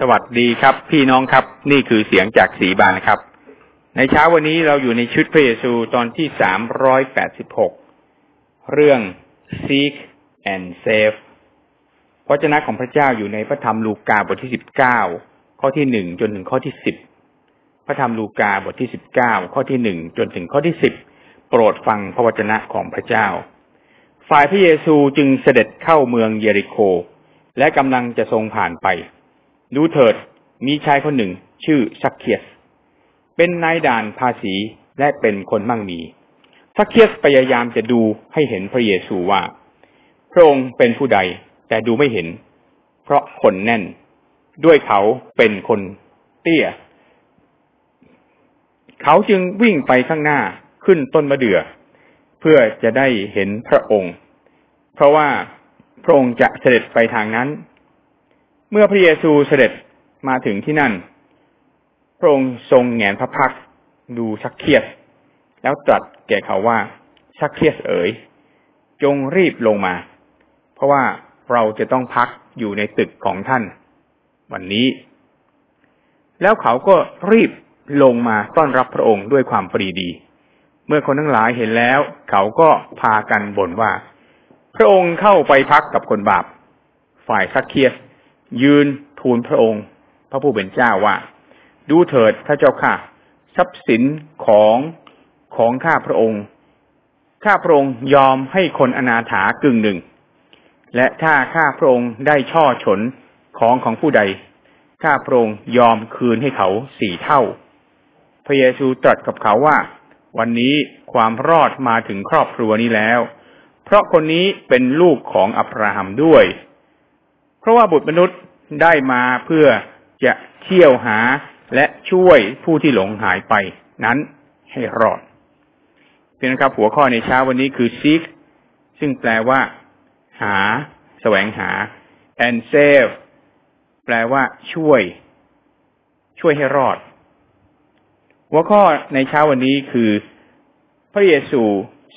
สวัสดีครับ พี่น้องครับ นี่คือเสียงจากสีบานครับ ในเช้าวันนี้เราอยู่ในชุดพระเยซูตอนที่สามร้อยแปดสิบหกเรื่อง seek and save พระเจ้าของพระเจ้าอยู่ในพระธรรมลูกาบทที่สิบเก้าข้อที่หนึ่งจนถึงข้อที่สิบพระธรรมลูกาบทที่สิบเก้าข้อที่หนึ่งจนถึงข้อที่สิบโปรดฟังพระวจนะของพระเจ้า ฝ่ายพระเยซูจึงเสด็จเข้าเมืองเยริโค และกำลังจะทรงผ่านไป ดูเถิด มีชายคนหนึ่ง ชื่อซักเคียส เป็นนายด่านภาษีและเป็นคนมั่งมีซักเคียสพยายามจะดูให้เห็นพระเยซูว่า พระองค์เป็นผู้ใด แต่ดูไม่เห็น เพราะคนแน่น ด้วยเขาเป็นคนเตี้ย เขาจึงวิ่งไปข้างหน้าขึ้นต้นมะเดื่อ เพื่อจะได้เห็นพระองค์ เพราะว่าพระองค์จะเสด็จไปทางนั้น เมื่อพระเยซูเสด็จมาถึงที่นั่น พระองค์ทรงแงนพระพักดูชักเคียส แล้วตรัสแก่เขาว่า ชักเคียสเอ๋ย จงรีบลงมา เพราะว่าเราจะต้องพักอยู่ในตึกของท่าน วันนี้ แล้วเขาก็รีบลงมาต้อนรับพระองค์ด้วยความปรีดี เมื่อคนทั้งหลายเห็นแล้ว เขาก็พากันบ่นว่า พระองค์เข้าไปพักกับคนบาป ฝ่ายซักเคียส ยืนทูลพระองค์ พระผู้เป็นเจ้าว่า ดูเถิดพระเจ้าค่ะ ทรัพย์สินของของข้าพระองค์ ข้าพระองค์ยอมให้คนอนาถากึ่งหนึ่ง และถ้าข้าพระองค์ได้ช่อฉนของของผู้ใด ข้าพระองค์ยอมคืนให้เขาสี่เท่า พระเยซูตรัสกับเขาว่า วันนี้ความรอดมาถึงครอบครัวนี้แล้ว เพราะคนนี้เป็นลูกของอับราฮัมด้วย เพราะว่าบุตรมนุษย์ได้มาเพื่อจะเที่ยวหาและช่วยผู้ที่หลงหายไปนั้นให้รอดเพียงครับหัวข้อในเช้าวันนี้คือ seek ซึ่งแปลว่า หาแสวงหา and save แปลว่า ช่วย ช่วยให้รอด หัวข้อในเช้าวันนี้คือ พระเยซู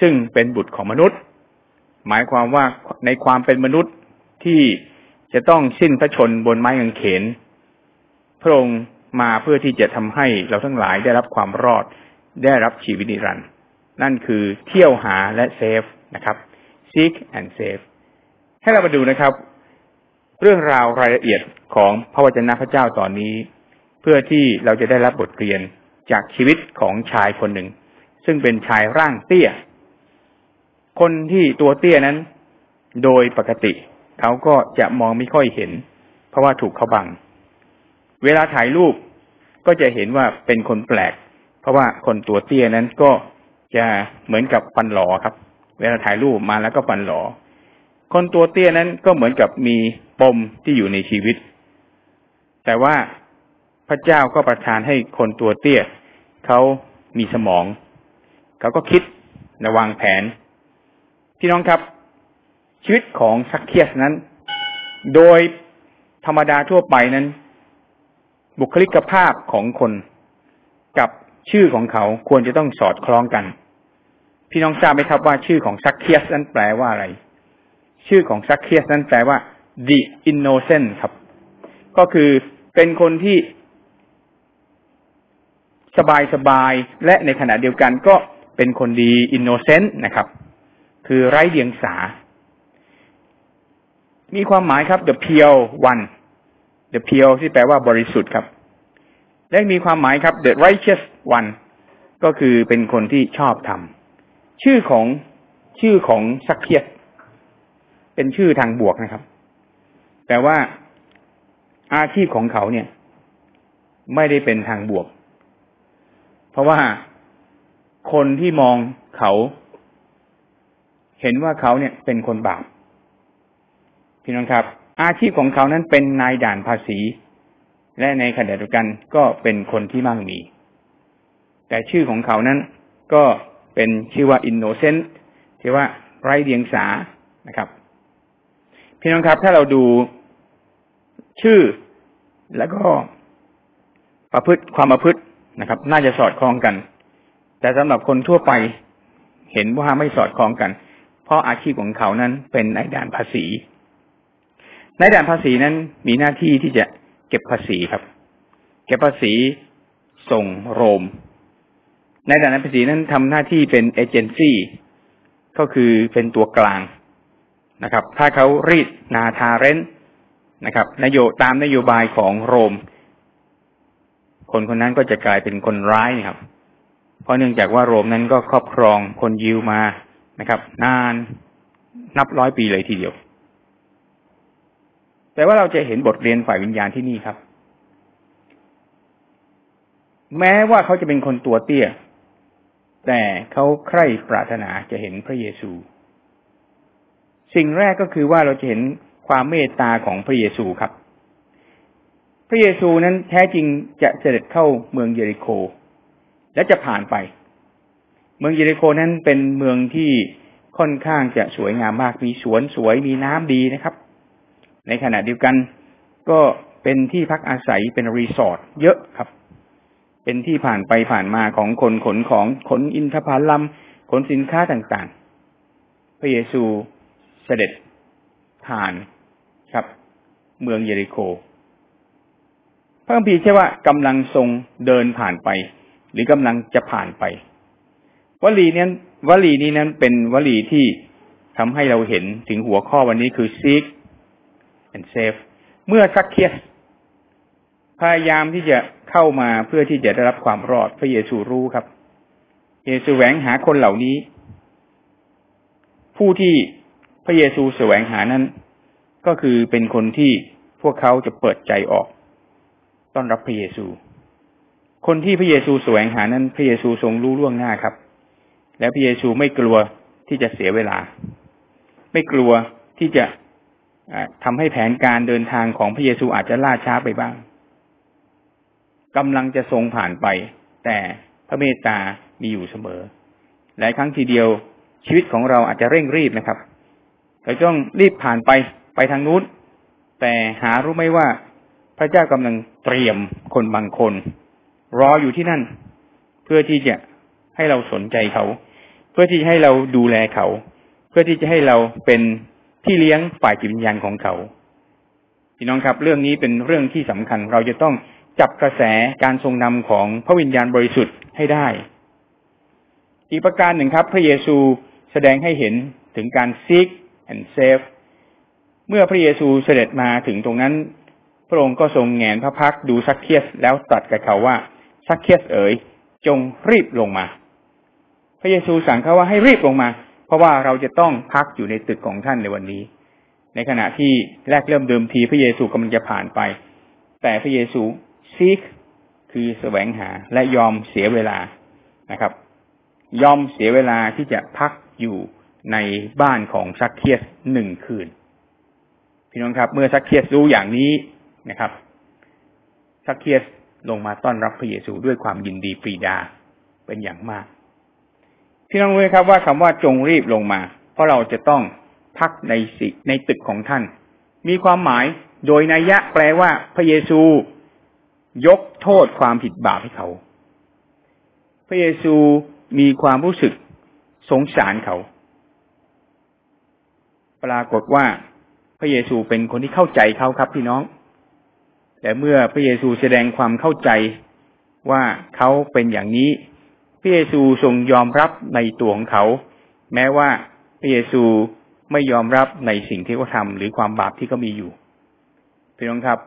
ซึ่งเป็นบุตรของมนุษย์ หมายความว่าในความเป็นมนุษย์ที่ จะต้องสิ้นพระชนบนไม้กางเขน พระองค์มาเพื่อที่จะทำให้เราทั้งหลายได้รับความรอด ได้รับชีวิตนิรันดร์นั่นคือเที่ยวหาและเซฟนะครับ seek and save ให้เรามาดูนะครับ เรื่องราวรายละเอียดของพระวจนะพระเจ้าตอนนี้ เพื่อที่เราจะได้รับบทเรียนจากชีวิตของชายคนหนึ่ง ซึ่งเป็นชายร่างเตี้ย คนที่ตัวเตี้ยนั้น โดยปกติ เขาก็จะมองไม่ค่อยเห็น เพราะว่าถูกเขาบัง เวลาถ่ายรูปก็จะเห็นว่าเป็นคนแปลก เพราะว่าคนตัวเตี้ยนั้นก็จะเหมือนกับฟันหลอครับ เวลาถ่ายรูปมาแล้วก็ฟันหลอ คนตัวเตี้ยนั้นก็เหมือนกับมีปมที่อยู่ในชีวิต แต่ว่าพระเจ้าก็ประทานให้คนตัวเตี้ยเขามีสมอง เขาก็คิดระวางแผน พี่น้องครับ ชีวิตของซักเคียสนั้น โดยธรรมดาทั่วไปนั้น บุคลิกภาพของคนกับชื่อของเขาควรจะต้องสอดคล้องกัน พี่น้องทราบไหมครับว่าชื่อของซักเคียสนั้นแปลว่าอะไร ชื่อของซักเคียสนั้นแปลว่า the innocent ครับ ก็คือเป็นคนที่สบายสบายและในขณะเดียวกันก็เป็นคนดี innocent นะครับ คือไร้เดียงสา มีความหมายครับ the pure one the pure ที่แปลว่าบริสุทธิ์ครับ และมีความหมายครับ the righteous one ก็คือเป็นคนที่ชอบทำชื่อของชื่อของสักเคียสเป็นชื่อทางบวกนะครับ แต่ว่าอาชีพของเขาเนี่ย ไม่ได้เป็นทางบวก เพราะว่าคนที่มองเขา เห็นว่าเขาเนี่ยเป็นคนบาป พี่น้องครับ อาชีพของเขานั้นเป็นนายด่านภาษี และในขณะเดียวกันก็เป็นคนที่มั่งมี แต่ชื่อของเขานั้นก็เป็นชื่อว่าอินโนเซนต์ที่ว่าไร้เดียงสานะครับพี่น้องครับถ้าเราดูชื่อแล้วก็ประพฤติความประพฤตินะครับ น่าจะสอดคล้องกัน แต่สำหรับคนทั่วไปเห็นว่าไม่สอดคล้องกัน เพราะอาชีพของเขานั้นเป็นนายด่านภาษี ในด่านภาษีนั้นมีหน้าที่ที่จะเก็บภาษีครับ เก็บภาษีส่งโรม ในฐานภาษีนั้นทำหน้าที่เป็นเอเจนซี่ก็คือเป็นตัวกลางนะครับ ถ้าเขารีดนาทาเรนนะครับ นโยตามนโยบายของโรม คนคนนั้นก็จะกลายเป็นคนร้ายนะครับ เพราะเนื่องจากว่าโรมนั้นก็ครอบครองคนยิวมานะครับ นานนับร้อยปีเลยทีเดียว แต่ว่าเราจะเห็นบทเรียนฝ่ายวิญญาณที่นี่ครับ แม้ว่าเขาจะเป็นคนตัวเตี้ย แต่เขาใคร่ปรารถนาจะเห็นพระเยซู สิ่งแรกก็คือว่าเราจะเห็นความเมตตาของพระเยซูครับ พระเยซูนั้นแท้จริงจะเสด็จเข้าเมืองเยริโค และจะผ่านไป เมืองเยริโคนั้นเป็นเมืองที่ค่อนข้างจะสวยงามมากมีสวนสวยมีน้ำดีนะครับ ในขณะเดียวกันก็เป็นที่พักอาศัยเป็นรีสอร์ทเยอะครับ เป็นที่ผ่านไปผ่านมาของคนขนของขนอินทผลัมขนสินค้าต่างๆ พระเยซูเสด็จผ่านครับ เมืองเยริโค พระคัมภีร์ใช่ว่ากำลังทรงเดินผ่านไป หรือกำลังจะผ่านไป วลีนี้วลีนี้นั้นเป็นวลีที่ทำให้เราเห็นถึงหัวข้อวันนี้คือ seek and save เมื่อซักเคียสพยายามที่จะเข้ามาเพื่อที่จะได้รับความรอด พระเยซูรู้ครับ เยซูแหวงหาคนเหล่านี้ ผู้ที่พระเยซูแสวงหานั้น ก็คือเป็นคนที่พวกเขาจะเปิดใจออก ต้อนรับพระเยซู คนที่พระเยซูแสวงหานั้น พระเยซูทรงรู้ล่วงหน้าครับ และพระเยซูไม่กลัวที่จะเสียเวลา ไม่กลัวที่จะ ทำให้แผนการเดินทางของพระเยซูอาจจะล่าช้าไปบ้างกำลังจะทรงผ่านไป แต่พระเมตตามีอยู่เสมอ หลายครั้งทีเดียวชีวิตของเราอาจจะเร่งรีบนะครับเราต้องรีบผ่านไปไปทางนู้น แต่หารู้ไหมว่าพระเจ้ากำลังเตรียมคนบางคน รออยู่ที่นั่น เพื่อที่จะให้เราสนใจเขา เพื่อที่จะให้เราดูแลเขา เพื่อที่จะให้เราเป็น พี่เลี้ยงฝ่ายจิตวิญญาณของเขาพี่น้องครับเรื่องนี้เป็นเรื่องที่สำคัญ เราจะต้องจับกระแสการทรงนำของพระวิญญาณบริสุทธิ์ให้ได้ อีกประการหนึ่งครับ พระเยซูแสดงให้เห็นถึงการซิก and save เมื่อพระเยซูเสด็จมาถึงตรงนั้น พระองค์ก็ทรงแงนพระพักดูซักเคียสแล้วตัดกับเขาว่าซักเคียสเอ๋ยจงรีบลงมา พระเยซูสั่งเขาว่าให้รีบลงมา เพราะว่าเราจะต้องพักอยู่ในตึกของท่านในวันนี้ ในขณะที่แรกเริ่มเดิมทีพระเยซูกำลังจะผ่านไป แต่พระเยซูซีกคือแสวงหาและยอมเสียเวลานะครับ ยอมเสียเวลาที่จะพักอยู่ในบ้านของซักเคียสหนึ่งคืน พี่น้องครับ เมื่อซักเคียสรู้อย่างนี้นะครับซักเคียสลงมาต้อนรับพระเยซูด้วยความยินดีปรีดาเป็นอย่างมาก พี่น้องรู้ไหมครับว่าคำว่าจงรีบลงมา เพราะเราจะต้องพักในสิในตึกของท่าน มีความหมายโดยนัยยะแปลว่าพระเยซู ยกโทษความผิดบาปให้เขา พระเยซูมีความรู้สึกสงสารเขา ปรากฏว่าพระเยซูเป็นคนที่เข้าใจเขาครับพี่น้อง แต่เมื่อพระเยซูแสดงความเข้าใจว่าเขาเป็นอย่างนี้ พระเยซูทรงยอมรับในตัวของเขา แม้ว่าพระเยซูไม่ยอมรับในสิ่งที่เขาทาหรือความบาปที่เขามีอยู่พี่น้องครับ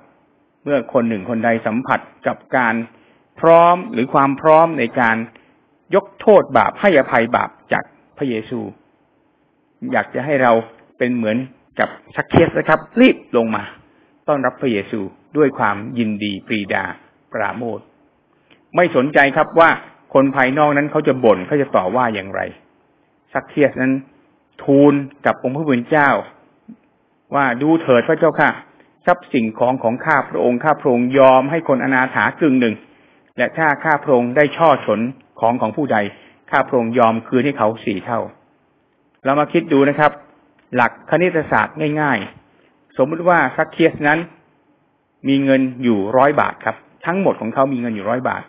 เมื่อคนหนึ่งคนใดสัมผัสกับการพร้อมหรือความพร้อมในการยกโทษบาปให้อภัยบาปจากพระเยซู อยากจะให้เราเป็นเหมือนกับชักเคสนะครับ รีบลงมา ต้อนรับพระเยซูด้วยความยินดีปรีดาปราโมทไม่สนใจครับว่า คนภายนอกนั้นเขาจะบ่นเขาจะต่อว่าอย่างไร ซักเคียสนั้น ทูลกับองค์พระผู้เป็นเจ้า ว่าดูเถิดพระเจ้าค่ะ ทรัพย์สิ่งของของข้าพระองค์ข้าพระองค์ยอมให้คนอนาถากึ่งหนึ่ง และถ้าข้าพระองค์ได้ช่อฉนของของผู้ใด ข้าพระองค์ยอมคืนให้เขาสี่เท่า เรามาคิดดูนะครับ หลักคณิตศาสตร์ง่าย ๆ สมมติว่าซักเคียสนั้น มีเงินอยู่ร้อยบาทครับ ทั้งหมดของเขามีเงินอยู่ร้อยบาท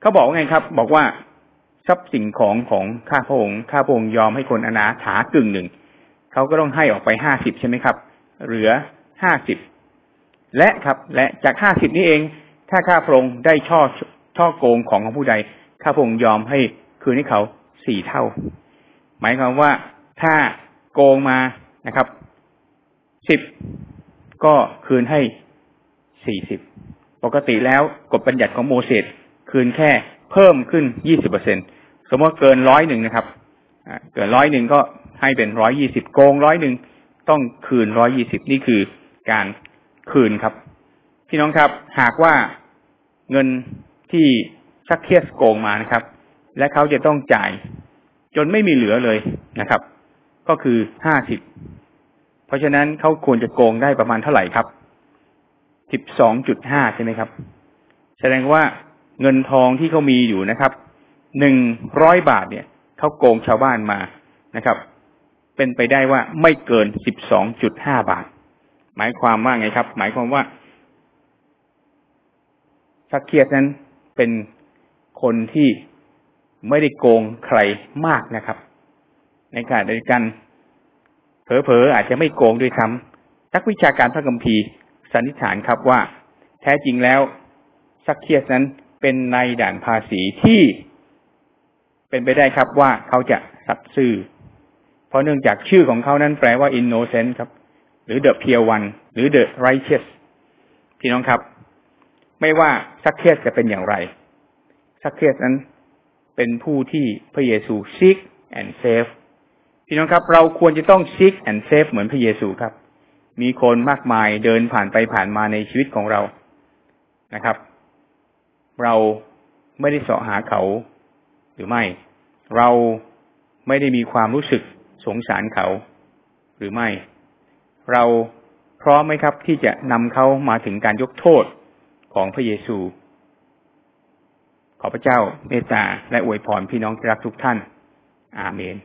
เขาบอกว่าไงครับ บอกว่าทรัพย์สินของของข้าพระองค์ข้าพระองค์ยอมให้คนอนาถากึ่งหนึ่งเขาก็ต้องให้ออกไปห้าสิบใช่ไหมครับ เหลือห้าสิบและครับและจากห้าสิบนี้เอง ถ้าข้าพระองค์ได้ช่อช่อโกงของของผู้ใด ข้าพระองค์ยอมให้คืนให้เขาสี่เท่า หมายความว่าถ้าโกงมานะครับสิบก็คืนให้สี่สิบปกติแล้วกฎบัญญัติของโมเสส คืนแค่เพิ่มขึ้นยี่สิบเปอร์เซ็นสมมติเกินร้อยหนึ่งนะครับเกินร้อยหนึ่งก็ให้เป็นร้อยยี่สิบโกงร้อยหนึ่งต้องคืนร้อยยี่สิบนี่คือการคืนครับ พี่น้องครับ หากว่าเงินที่ชักเคียสโกงมานะครับ และเขาจะต้องจ่าย จนไม่มีเหลือเลยนะครับ ก็คือห้าสิบเพราะฉะนั้นเขาควรจะโกงได้ประมาณเท่าไหร่ครับสิบสองจุดห้าใช่ไหมครับ แสดงว่า เงินทองที่เขามีอยู่นะครับหนึ่งร้อยบาทเนี่ยเขาโกงชาวบ้านมานะครับ เป็นไปได้ว่าไม่เกินสิบสองจุดห้าบาท หมายความว่าไงครับ หมายความว่าซักเคียสนั้นเป็นคนที่ไม่ได้โกงใครมากนะครับ ในการเดียวกันเผลอๆอาจจะไม่โกงด้วยซ้ำนักวิชาการพระคัมภีร์สันนิษฐานครับว่า แท้จริงแล้วซักเคียสนั้น เป็นในด่านภาษีที่เป็นไปได้ครับว่าเขาจะสัตย์ซื่อ เพราะเนื่องจากชื่อของเขานั้นแปลว่า innocent ครับ หรือ the pure one หรือ the righteous พี่น้องครับ ไม่ว่าซักเคสจะเป็นอย่างไร ซักเคสนั้นเป็นผู้ที่พระเยซู seek and save พี่น้องครับ เราควรจะต้อง seek and save เหมือนพระเยซูครับ มีคนมากมายเดินผ่านไปผ่านมาในชีวิตของเรานะครับ เราไม่ได้เสาะหาเขาหรือไม่ เราไม่ได้มีความรู้สึกสงสารเขา หรือไม่ เราพร้อมไหมครับที่จะนำเขามาถึงการยกโทษของพระเยซู ขอพระเจ้าเมตตาและอวยพรพี่น้องที่รักทุกท่าน อาเมน